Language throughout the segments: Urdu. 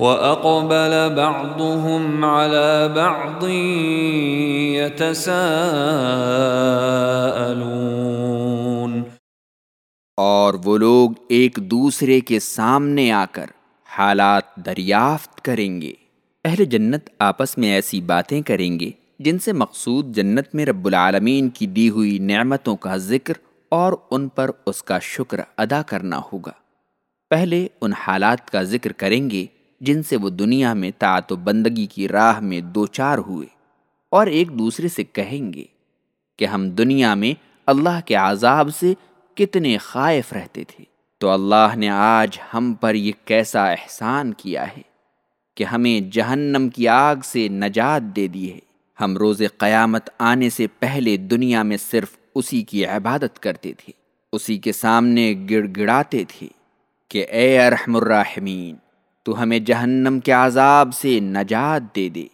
وَأَقْبَلَ بَعْضُهُمْ عَلَى بَعْضٍ يَتَسَاءَلُونَ اور وہ لوگ ایک دوسرے کے سامنے آ کر حالات دریافت کریں گے۔ اہل جنت آپس میں ایسی باتیں کریں گے جن سے مقصود جنت میں رب العالمین کی دی ہوئی نعمتوں کا ذکر اور ان پر اس کا شکر ادا کرنا ہوگا۔ پہلے ان حالات کا ذکر کریں گے جن سے وہ دنیا میں طاعت و بندگی کی راہ میں دو چار ہوئے اور ایک دوسرے سے کہیں گے کہ ہم دنیا میں اللہ کے عذاب سے کتنے خائف رہتے تھے۔ تو اللہ نے آج ہم پر یہ کیسا احسان کیا ہے کہ ہمیں جہنم کی آگ سے نجات دے دی ہے۔ ہم روز قیامت آنے سے پہلے دنیا میں صرف اسی کی عبادت کرتے تھے، اسی کے سامنے گڑ گڑاتے تھے کہ اے ارحم الراحمین۔ تو ہمیں جہنم کے عذاب سے نجات دے دے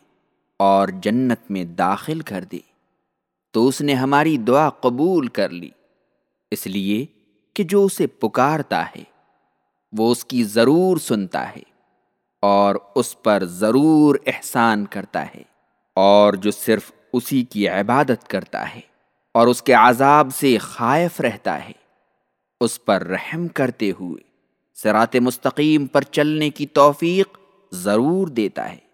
اور جنت میں داخل کر دے۔ تو اس نے ہماری دعا قبول کر لی۔ اس لیے کہ جو اسے پکارتا ہے، وہ اس کی ضرور سنتا ہے اور اس پر ضرور احسان کرتا ہے اور جو صرف اسی کی عبادت کرتا ہے اور اس کے عذاب سے خائف رہتا ہے، اس پر رحم کرتے ہوئے۔ سرات مستقیم پر چلنے کی توفیق ضرور دیتا ہے۔